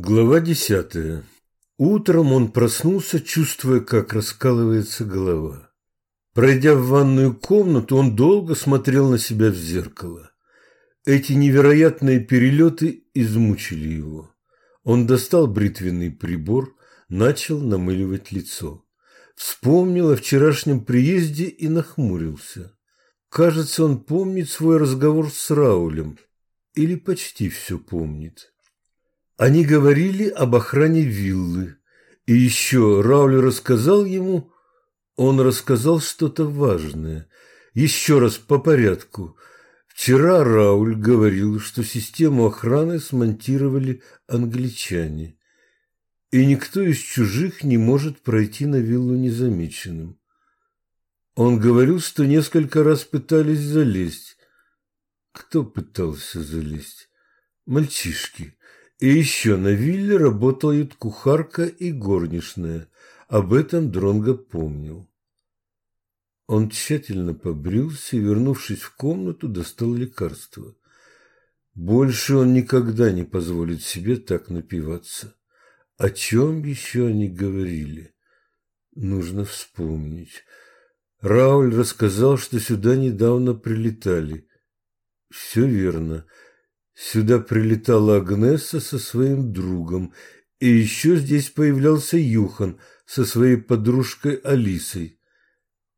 Глава десятая. Утром он проснулся, чувствуя, как раскалывается голова. Пройдя в ванную комнату, он долго смотрел на себя в зеркало. Эти невероятные перелеты измучили его. Он достал бритвенный прибор, начал намыливать лицо. Вспомнил о вчерашнем приезде и нахмурился. Кажется, он помнит свой разговор с Раулем. Или почти все помнит. Они говорили об охране виллы. И еще Рауль рассказал ему, он рассказал что-то важное. Еще раз по порядку. Вчера Рауль говорил, что систему охраны смонтировали англичане. И никто из чужих не может пройти на виллу незамеченным. Он говорил, что несколько раз пытались залезть. Кто пытался залезть? Мальчишки. И еще на вилле работают кухарка и горничная. Об этом Дронго помнил. Он тщательно побрился и, вернувшись в комнату, достал лекарство. Больше он никогда не позволит себе так напиваться. О чем еще они говорили? Нужно вспомнить. Рауль рассказал, что сюда недавно прилетали. Все верно. Сюда прилетала Агнеса со своим другом, и еще здесь появлялся Юхан со своей подружкой Алисой.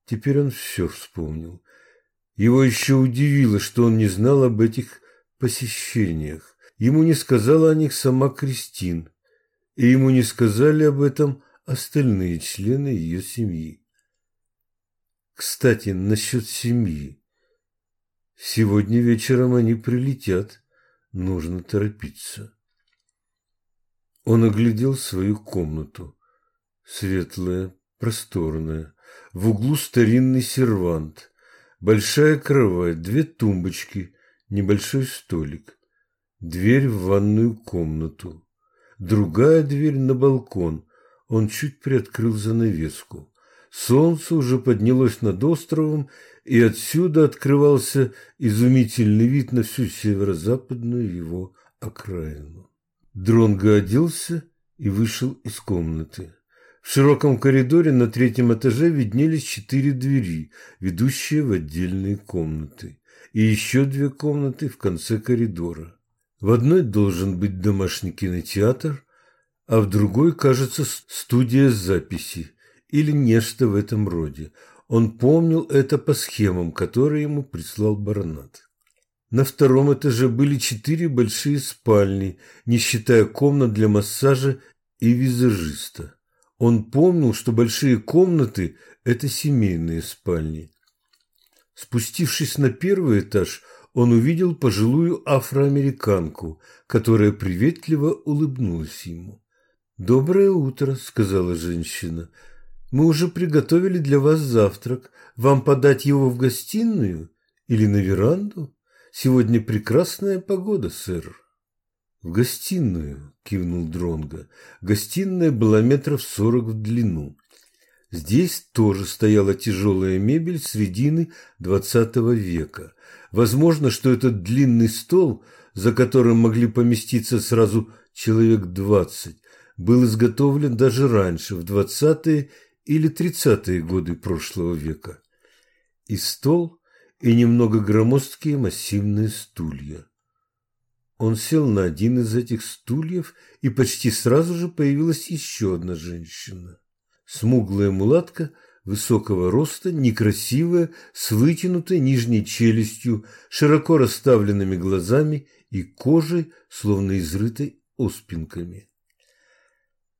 Теперь он все вспомнил. Его еще удивило, что он не знал об этих посещениях. Ему не сказала о них сама Кристин, и ему не сказали об этом остальные члены ее семьи. Кстати, насчет семьи. Сегодня вечером они прилетят. Нужно торопиться. Он оглядел свою комнату. Светлая, просторная. В углу старинный сервант. Большая кровать, две тумбочки, небольшой столик. Дверь в ванную комнату. Другая дверь на балкон. Он чуть приоткрыл занавеску. Солнце уже поднялось над островом, и отсюда открывался изумительный вид на всю северо-западную его окраину. Дронго оделся и вышел из комнаты. В широком коридоре на третьем этаже виднелись четыре двери, ведущие в отдельные комнаты, и еще две комнаты в конце коридора. В одной должен быть домашний кинотеатр, а в другой, кажется, студия записи или нечто в этом роде. Он помнил это по схемам, которые ему прислал Барнат. На втором этаже были четыре большие спальни, не считая комнат для массажа и визажиста. Он помнил, что большие комнаты – это семейные спальни. Спустившись на первый этаж, он увидел пожилую афроамериканку, которая приветливо улыбнулась ему. «Доброе утро», – сказала женщина. Мы уже приготовили для вас завтрак. Вам подать его в гостиную или на веранду? Сегодня прекрасная погода, сэр. В гостиную, кивнул Дронго. Гостиная была метров сорок в длину. Здесь тоже стояла тяжелая мебель середины двадцатого века. Возможно, что этот длинный стол, за которым могли поместиться сразу человек двадцать, был изготовлен даже раньше, в двадцатые или тридцатые годы прошлого века. И стол, и немного громоздкие массивные стулья. Он сел на один из этих стульев, и почти сразу же появилась еще одна женщина. Смуглая мулатка высокого роста, некрасивая, с вытянутой нижней челюстью, широко расставленными глазами и кожей, словно изрытой оспинками.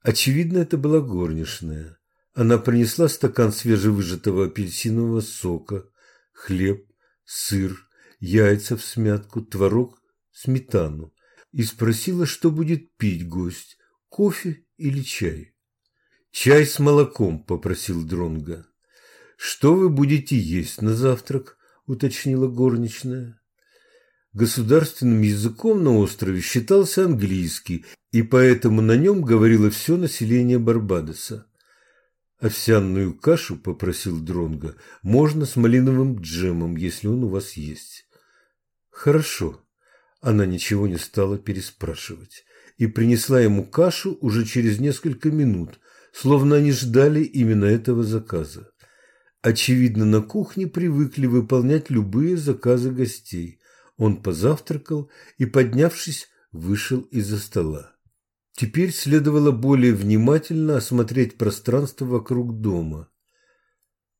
Очевидно, это была горничная. Она принесла стакан свежевыжатого апельсинового сока, хлеб, сыр, яйца в смятку, творог, сметану и спросила, что будет пить гость, кофе или чай. «Чай с молоком», – попросил Дронга. «Что вы будете есть на завтрак?» – уточнила горничная. Государственным языком на острове считался английский, и поэтому на нем говорило все население Барбадоса. Овсяную кашу, попросил Дронга, можно с малиновым джемом, если он у вас есть. Хорошо. Она ничего не стала переспрашивать. и принесла ему кашу уже через несколько минут, словно они ждали именно этого заказа. Очевидно, на кухне привыкли выполнять любые заказы гостей. Он позавтракал и, поднявшись, вышел из-за стола. Теперь следовало более внимательно осмотреть пространство вокруг дома.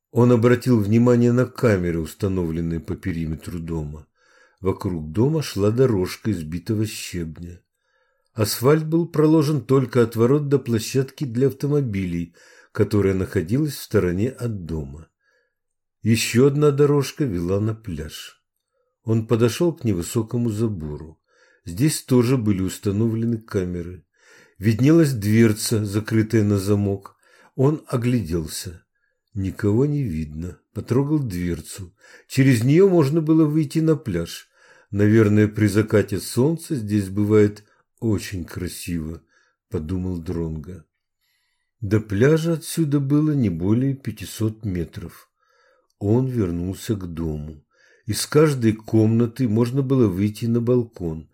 Он обратил внимание на камеры, установленные по периметру дома. Вокруг дома шла дорожка из битого щебня. Асфальт был проложен только от ворот до площадки для автомобилей, которая находилась в стороне от дома. Еще одна дорожка вела на пляж. Он подошел к невысокому забору. Здесь тоже были установлены камеры. Виднелась дверца, закрытая на замок. Он огляделся. Никого не видно. Потрогал дверцу. Через нее можно было выйти на пляж. Наверное, при закате солнца здесь бывает очень красиво, подумал Дронга. До пляжа отсюда было не более пятисот метров. Он вернулся к дому. Из каждой комнаты можно было выйти на балкон.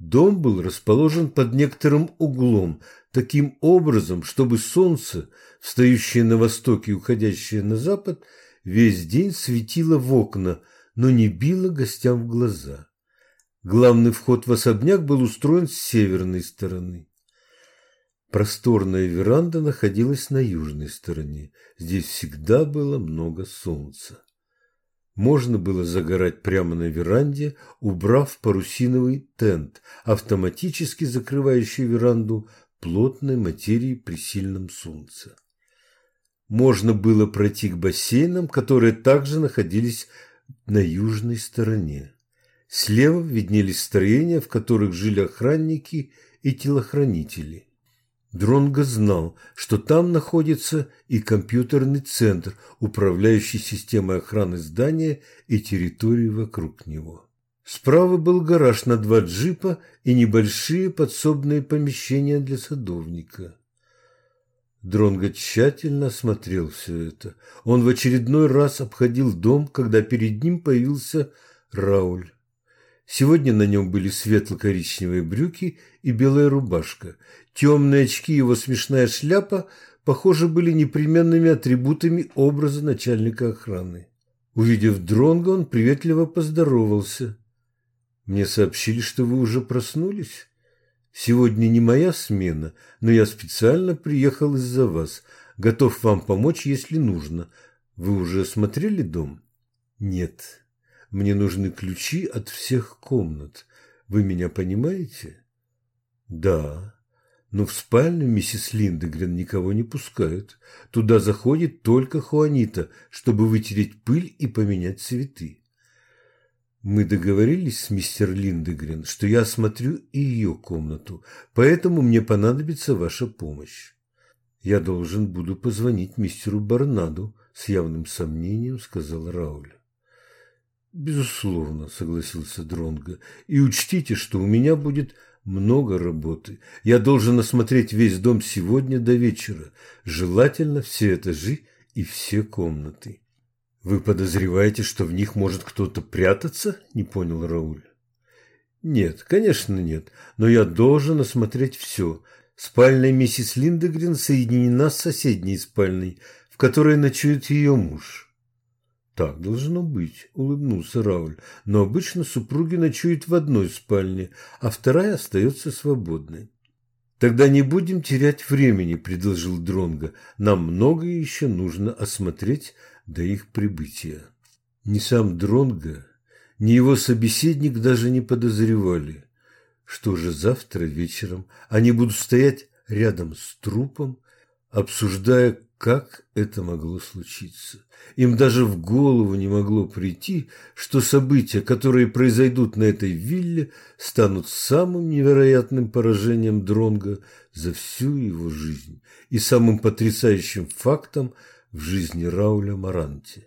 Дом был расположен под некоторым углом, таким образом, чтобы солнце, встающее на восток и уходящее на запад, весь день светило в окна, но не било гостям в глаза. Главный вход в особняк был устроен с северной стороны. Просторная веранда находилась на южной стороне. Здесь всегда было много солнца. Можно было загорать прямо на веранде, убрав парусиновый тент, автоматически закрывающий веранду плотной материей при сильном солнце. Можно было пройти к бассейнам, которые также находились на южной стороне. Слева виднелись строения, в которых жили охранники и телохранители. Дронго знал, что там находится и компьютерный центр, управляющий системой охраны здания и территории вокруг него. Справа был гараж на два джипа и небольшие подсобные помещения для садовника. Дронго тщательно осмотрел все это. Он в очередной раз обходил дом, когда перед ним появился Рауль. Сегодня на нем были светло-коричневые брюки и белая рубашка. Темные очки и его смешная шляпа, похоже, были непременными атрибутами образа начальника охраны. Увидев Дронга, он приветливо поздоровался. «Мне сообщили, что вы уже проснулись. Сегодня не моя смена, но я специально приехал из-за вас. Готов вам помочь, если нужно. Вы уже осмотрели дом?» «Нет», мне нужны ключи от всех комнат. Вы меня понимаете? Да. Но в спальню миссис Линдегрен никого не пускают. Туда заходит только Хуанита, чтобы вытереть пыль и поменять цветы. Мы договорились с мистер Линдегрен, что я осмотрю и ее комнату, поэтому мне понадобится ваша помощь. Я должен буду позвонить мистеру Барнаду, с явным сомнением сказал Рауль. Безусловно, согласился Дронго. И учтите, что у меня будет много работы. Я должен осмотреть весь дом сегодня до вечера, желательно все этажи и все комнаты. Вы подозреваете, что в них может кто-то прятаться? Не понял Рауль. Нет, конечно, нет, но я должен осмотреть все. Спальня миссис Линдегрен соединена с соседней спальней, в которой ночует ее муж. «Так должно быть», – улыбнулся Рауль. «Но обычно супруги ночуют в одной спальне, а вторая остается свободной». «Тогда не будем терять времени», – предложил Дронго. «Нам многое еще нужно осмотреть до их прибытия». Ни сам Дронго, ни его собеседник даже не подозревали, что же завтра вечером они будут стоять рядом с трупом, обсуждая, как это могло случиться. Им даже в голову не могло прийти, что события, которые произойдут на этой вилле, станут самым невероятным поражением Дронга за всю его жизнь и самым потрясающим фактом в жизни Рауля Маранти.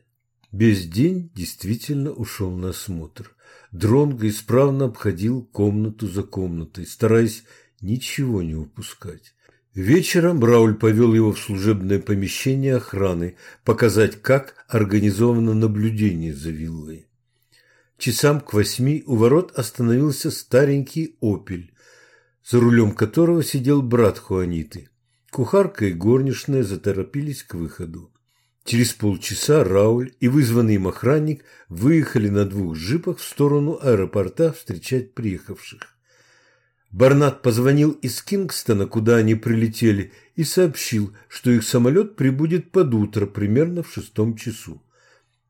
Весь день действительно ушел на осмотр. Дронго исправно обходил комнату за комнатой, стараясь ничего не упускать. Вечером Рауль повел его в служебное помещение охраны, показать, как организовано наблюдение за виллой. Часам к восьми у ворот остановился старенький «Опель». за рулем которого сидел брат Хуаниты. Кухарка и горничная заторопились к выходу. Через полчаса Рауль и вызванный им охранник выехали на двух джипах в сторону аэропорта встречать приехавших. Барнат позвонил из Кингстона, куда они прилетели, и сообщил, что их самолет прибудет под утро, примерно в шестом часу.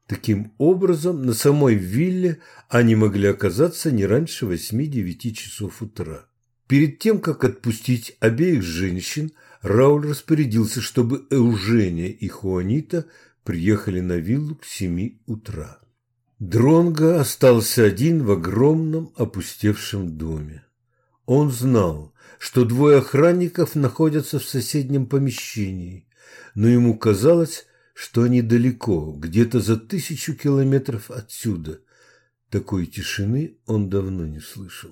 Таким образом, на самой вилле они могли оказаться не раньше восьми-девяти часов утра. Перед тем, как отпустить обеих женщин, Рауль распорядился, чтобы Эужения и Хуанита приехали на виллу к семи утра. Дронго остался один в огромном опустевшем доме. Он знал, что двое охранников находятся в соседнем помещении, но ему казалось, что они далеко, где-то за тысячу километров отсюда. Такой тишины он давно не слышал.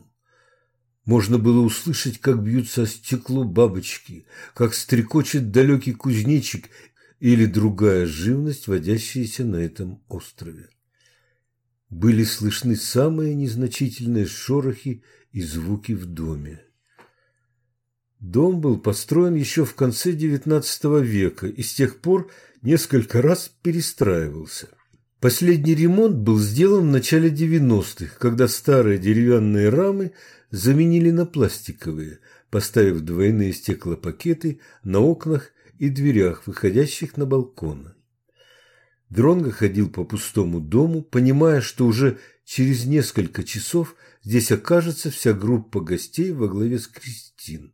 Можно было услышать, как бьются о стекло бабочки, как стрекочет далекий кузнечик или другая живность, водящаяся на этом острове. Были слышны самые незначительные шорохи и звуки в доме. Дом был построен еще в конце XIX века и с тех пор несколько раз перестраивался. Последний ремонт был сделан в начале 90-х, когда старые деревянные рамы заменили на пластиковые, поставив двойные стеклопакеты на окнах и дверях, выходящих на балконы. Дронго ходил по пустому дому, понимая, что уже через несколько часов здесь окажется вся группа гостей во главе с Кристин.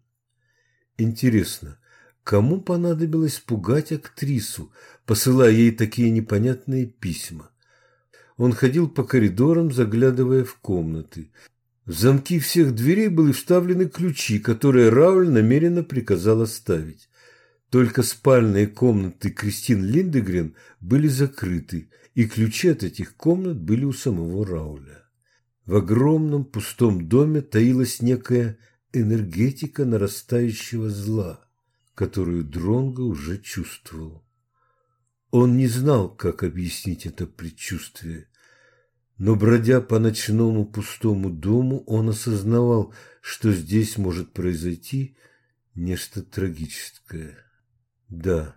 Интересно, Кому понадобилось пугать актрису, посылая ей такие непонятные письма? Он ходил по коридорам, заглядывая в комнаты. В замки всех дверей были вставлены ключи, которые Рауль намеренно приказал оставить. Только спальные комнаты Кристин Линдегрен были закрыты, и ключи от этих комнат были у самого Рауля. В огромном пустом доме таилась некая энергетика нарастающего зла которую Дронго уже чувствовал. Он не знал, как объяснить это предчувствие, но, бродя по ночному пустому дому, он осознавал, что здесь может произойти нечто трагическое. Да,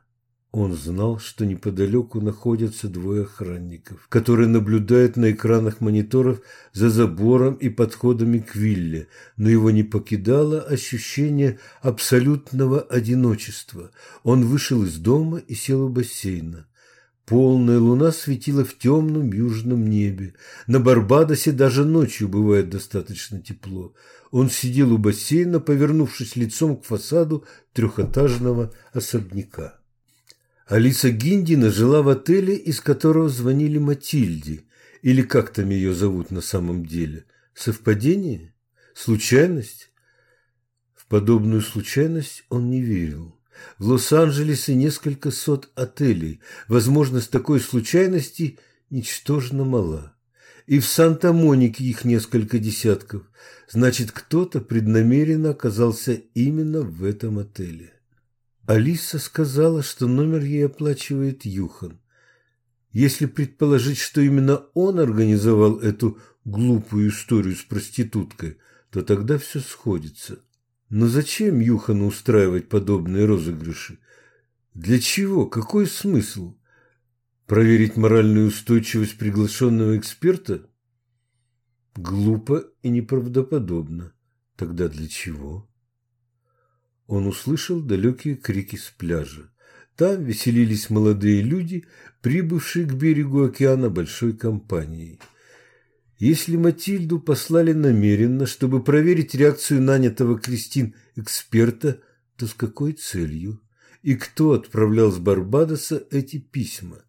он знал, что неподалеку находятся двое охранников, которые наблюдают на экранах мониторов за забором и подходами к вилле, но его не покидало ощущение абсолютного одиночества. Он вышел из дома и сел у бассейна. Полная луна светила в темном южном небе. На Барбадосе даже ночью бывает достаточно тепло. Он сидел у бассейна, повернувшись лицом к фасаду трехэтажного особняка. Алиса Гиндина жила в отеле, из которого звонили Матильде, или как там ее зовут на самом деле. Совпадение? Случайность? В подобную случайность он не верил. В Лос-Анджелесе несколько сот отелей. Возможность такой случайности ничтожно мала. И в Санта-Монике их несколько десятков. Значит, кто-то преднамеренно оказался именно в этом отеле. Алиса сказала, что номер ей оплачивает Юхан. Если предположить, что именно он организовал эту глупую историю с проституткой, то тогда все сходится. Но зачем Юхану устраивать подобные розыгрыши? Для чего? Какой смысл? Проверить моральную устойчивость приглашенного эксперта? Глупо и неправдоподобно. Тогда для чего? он услышал далекие крики с пляжа. Там веселились молодые люди, прибывшие к берегу океана большой компанией. Если Матильду послали намеренно, чтобы проверить реакцию нанятого Кристин эксперта, то с какой целью? И кто отправлял с Барбадоса эти письма?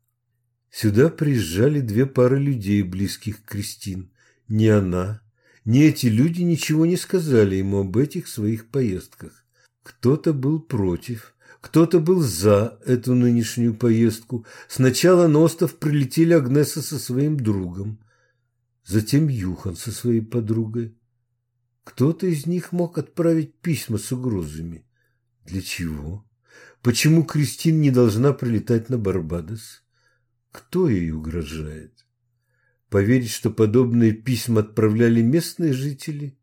Сюда приезжали две пары людей, близких Кристин. Ни она, ни эти люди ничего не сказали ему об этих своих поездках. Кто-то был против, кто-то был за эту нынешнюю поездку. Сначала на остров прилетели Агнеса со своим другом, затем Юхан со своей подругой. Кто-то из них мог отправить письма с угрозами. Для чего? Почему Кристин не должна прилетать на Барбадос? Кто ей угрожает? Поверить, что подобные письма отправляли местные жители?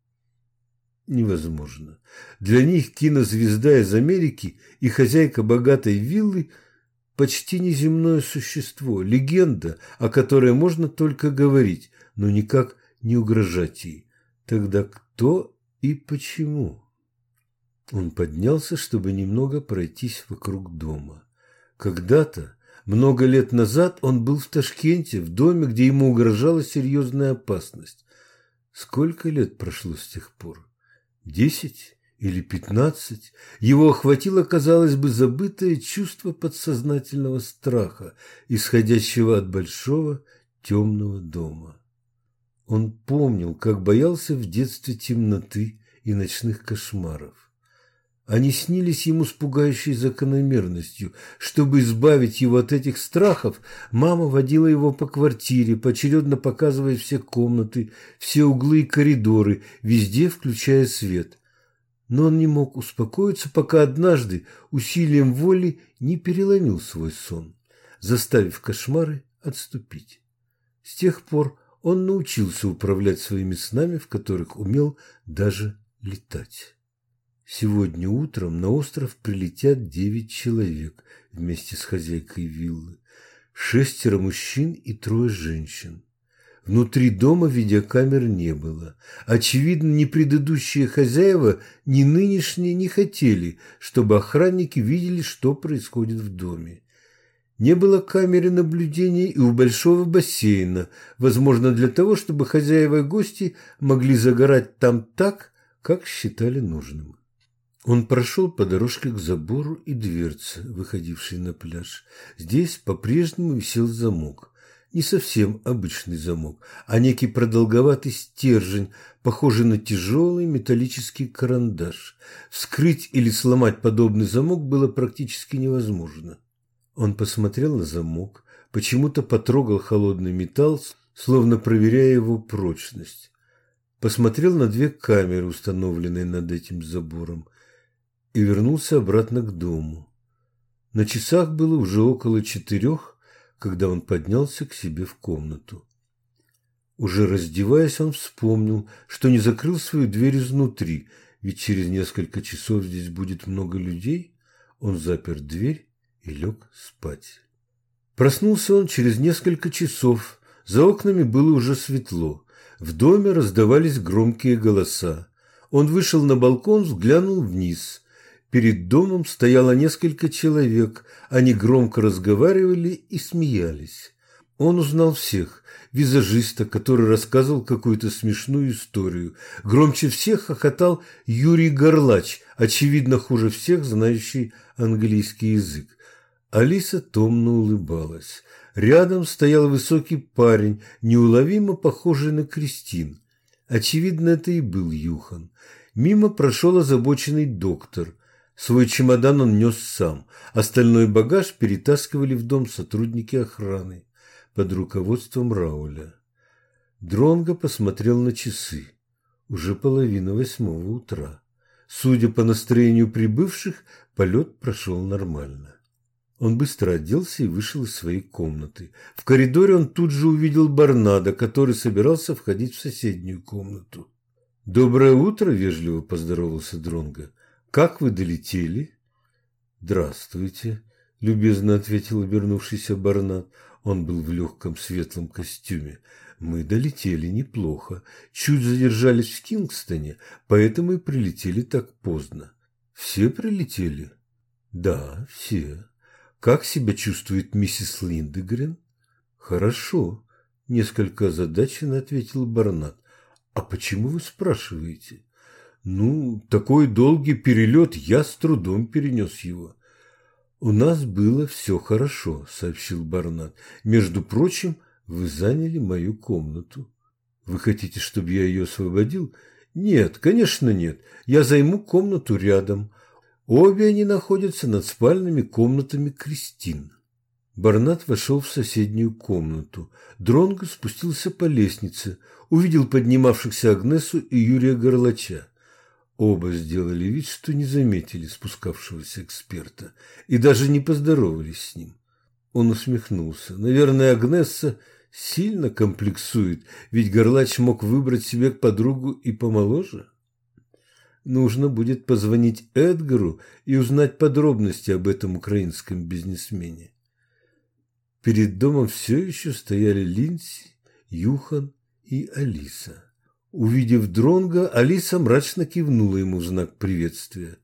невозможно. Для них кинозвезда из Америки и хозяйка богатой виллы почти неземное существо, легенда, о которой можно только говорить, но никак не угрожать ей. Тогда кто и почему? Он поднялся, чтобы немного пройтись вокруг дома. Когда-то, много лет назад, он был в Ташкенте, в доме, где ему угрожала серьезная опасность. Сколько лет прошло с тех пор? Десять или пятнадцать? Его охватило, казалось бы, забытое чувство подсознательного страха, исходящего от большого темного дома. Он помнил, как боялся в детстве темноты и ночных кошмаров. Они снились ему с пугающей закономерностью. Чтобы избавить его от этих страхов, мама водила его по квартире, поочередно показывая все комнаты, все углы и коридоры, везде включая свет. Но он не мог успокоиться, пока однажды усилием воли не переломил свой сон, заставив кошмары отступить. С тех пор он научился управлять своими снами, в которых умел даже летать. Сегодня утром на остров прилетят девять человек вместе с хозяйкой виллы. Шестеро мужчин и трое женщин. Внутри дома видеокамер не было. Очевидно, ни предыдущие хозяева, ни нынешние не хотели, чтобы охранники видели, что происходит в доме. Не было камеры наблюдения и у большого бассейна, возможно, для того, чтобы хозяева и гости могли загорать там так, как считали нужным. Он прошел по дорожке к забору и дверце, выходившей на пляж. Здесь по-прежнему висел замок. Не совсем обычный замок, а некий продолговатый стержень, похожий на тяжелый металлический карандаш. Вскрыть или сломать подобный замок было практически невозможно. Он посмотрел на замок, почему-то потрогал холодный металл, словно проверяя его прочность. Посмотрел на две камеры, установленные над этим забором и вернулся обратно к дому. На часах было уже около четырех, когда он поднялся к себе в комнату. Уже раздеваясь, он вспомнил, что не закрыл свою дверь изнутри, ведь через несколько часов здесь будет много людей. Он запер дверь и лег спать. Проснулся он через несколько часов. За окнами было уже светло. В доме раздавались громкие голоса. Он вышел на балкон, взглянул вниз. Перед домом стояло несколько человек, они громко разговаривали и смеялись. Он узнал всех. Визажиста, который рассказывал какую-то смешную историю. Громче всех хохотал Юрий Горлач, очевидно хуже всех знающий английский язык. Алиса томно улыбалась. Рядом стоял высокий парень, неуловимо похожий на Кристин. Очевидно, это и был Юхан. Мимо прошел озабоченный доктор. Свой чемодан он нес сам. Остальной багаж перетаскивали в дом сотрудники охраны под руководством Рауля. Дронго посмотрел на часы. Уже половина восьмого утра. Судя по настроению прибывших, полет прошел нормально. Он быстро оделся и вышел из своей комнаты. В коридоре он тут же увидел Барнада, который собирался входить в соседнюю комнату. «Доброе утро!» – вежливо поздоровался Дронго. «Как вы долетели?» «Здравствуйте», – любезно ответил обернувшийся Барнат. Он был в легком светлом костюме. «Мы долетели неплохо. Чуть задержались в Кингстоне, поэтому и прилетели так поздно». «Все прилетели?» «Да, все. Как себя чувствует миссис Линдегрен?» «Хорошо», – несколько озадаченно ответил Барнат. «А почему вы спрашиваете?» Ну, такой долгий перелет, я с трудом перенес его. У нас было все хорошо, сообщил Барнат. Между прочим, вы заняли мою комнату. Вы хотите, чтобы я ее освободил? Нет, конечно нет. Я займу комнату рядом. Обе они находятся над спальными комнатами Кристин. Барнат вошел в соседнюю комнату. Дронго спустился по лестнице, увидел поднимавшихся Агнесу и Юрия Горлача. Оба сделали вид, что не заметили спускавшегося эксперта и даже не поздоровались с ним. Он усмехнулся. Наверное, Агнесса сильно комплексует, ведь Горлач мог выбрать себе подругу и помоложе. Нужно будет позвонить Эдгару и узнать подробности об этом украинском бизнесмене. Перед домом все еще стояли Линси, Юхан и Алиса. Увидев Дронга, Алиса мрачно кивнула ему в знак приветствия.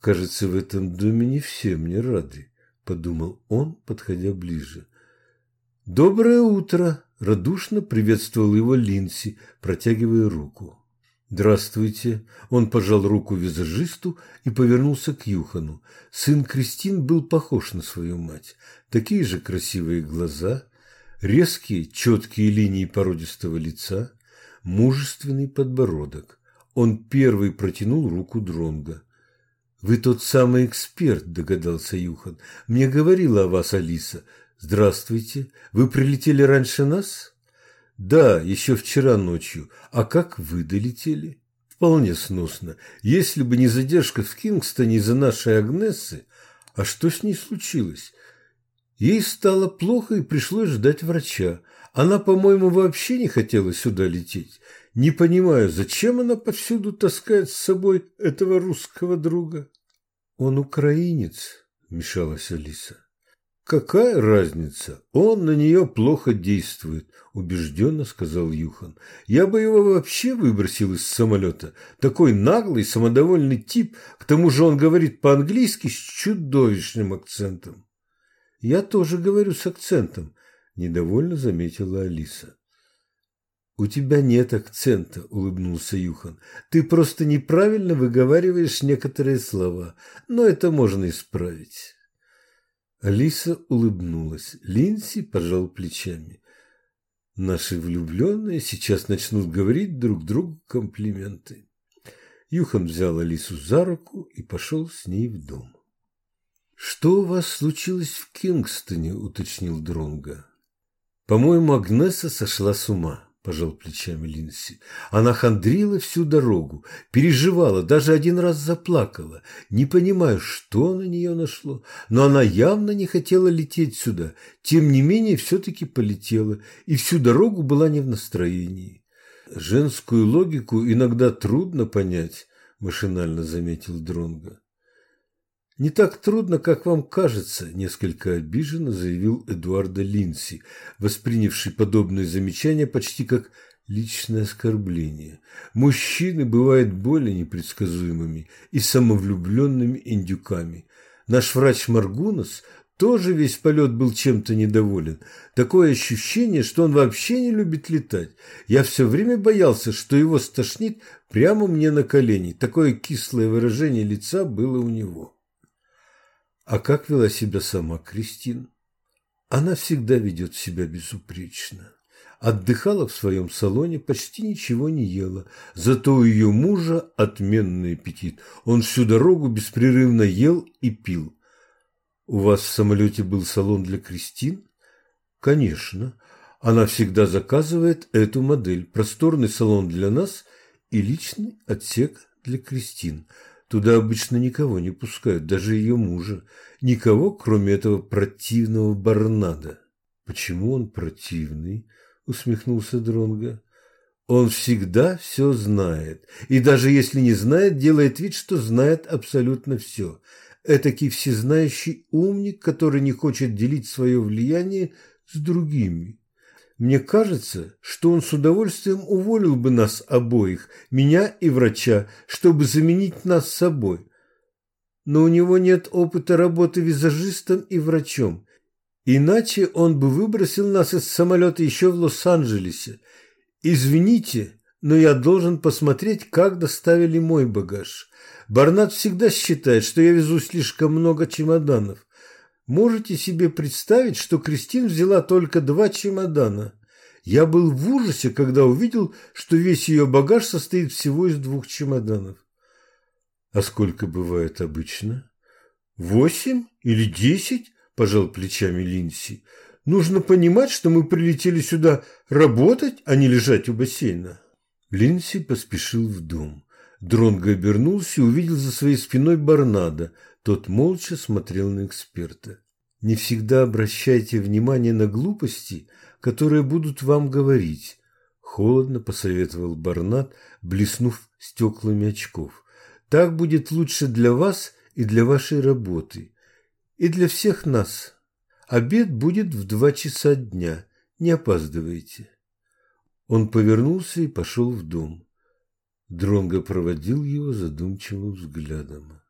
«Кажется, в этом доме не все мне рады», – подумал он, подходя ближе. «Доброе утро!» – радушно приветствовал его Линси, протягивая руку. «Здравствуйте!» Он пожал руку визажисту и повернулся к Юхану. Сын Кристин был похож на свою мать. Такие же красивые глаза, резкие, четкие линии породистого лица, мужественный подбородок. Он первый протянул руку Дронга. «Вы тот самый эксперт», – догадался Юхан. «Мне говорила о вас Алиса. Здравствуйте. Вы прилетели раньше нас?» Да, еще вчера ночью. А как вы долетели? Вполне сносно. Если бы не задержка в Кингстоне из-за нашей Агнессы, а что с ней случилось? Ей стало плохо и пришлось ждать врача. Она, по-моему, вообще не хотела сюда лететь. Не понимаю, зачем она повсюду таскает с собой этого русского друга? Он украинец, вмешалась Алиса. «Какая разница? Он на нее плохо действует», – убежденно сказал Юхан. «Я бы его вообще выбросил из самолета. Такой наглый, самодовольный тип. К тому же он говорит по-английски с чудовищным акцентом». «Я тоже говорю с акцентом», – недовольно заметила Алиса. «У тебя нет акцента», – улыбнулся Юхан. «Ты просто неправильно выговариваешь некоторые слова, но это можно исправить». Алиса улыбнулась. Линси пожал плечами. Наши влюбленные сейчас начнут говорить друг другу комплименты. Юхан взял Алису за руку и пошел с ней в дом. «Что у вас случилось в Кингстоне?» – уточнил Дронга. «По-моему, Агнеса сошла с ума пожал плечами Линси. Она хандрила всю дорогу, переживала, даже один раз заплакала. Не понимаю, что на нее нашло, но она явно не хотела лететь сюда. Тем не менее, все-таки полетела и всю дорогу была не в настроении. Женскую логику иногда трудно понять, машинально заметил Дронга. «Не так трудно, как вам кажется», – несколько обиженно заявил Эдуарда Линси, воспринявший подобные замечания почти как личное оскорбление. Мужчины бывают более непредсказуемыми и самовлюбленными индюками. Наш врач Маргунас тоже весь полет был чем-то недоволен. Такое ощущение, что он вообще не любит летать. Я все время боялся, что его стошнит прямо мне на колени. Такое кислое выражение лица было у него. А как вела себя сама Кристин? Она всегда ведет себя безупречно. Отдыхала в своем салоне, почти ничего не ела. Зато у ее мужа отменный аппетит. Он всю дорогу беспрерывно ел и пил. У вас в самолете был салон для Кристин? Конечно. Она всегда заказывает эту модель. Просторный салон для нас и личный отсек для Кристин. Туда обычно никого не пускают, даже ее мужа. Никого, кроме этого противного Барнада. Почему он противный? Усмехнулся Дронга. Он всегда все знает. И даже если не знает, делает вид, что знает абсолютно все. Этакий всезнающий умник, который не хочет делить свое влияние с другими. Мне кажется, что он с удовольствием уволил бы нас обоих, меня и врача, чтобы заменить нас собой. Но у него нет опыта работы визажистом и врачом. Иначе он бы выбросил нас из самолета еще в Лос-Анджелесе. Извините, но я должен посмотреть, как доставили мой багаж. Барнат всегда считает, что я везу слишком много чемоданов. Можете себе представить, что Кристин взяла только два чемодана? Я был в ужасе, когда увидел, что весь ее багаж состоит всего из двух чемоданов. А сколько бывает обычно? Восемь или десять? Пожал плечами Линси. Нужно понимать, что мы прилетели сюда работать, а не лежать у бассейна. Линси поспешил в дом. Дронго обернулся и увидел за своей спиной Барнада. Тот молча смотрел на эксперта. Не всегда обращайте внимание на глупости, которые будут вам говорить, холодно посоветовал Барнат, блеснув стеклами очков. Так будет лучше для вас и для вашей работы, и для всех нас. Обед будет в два часа дня, не опаздывайте. Он повернулся и пошел в дом. Дронго проводил его задумчивым взглядом.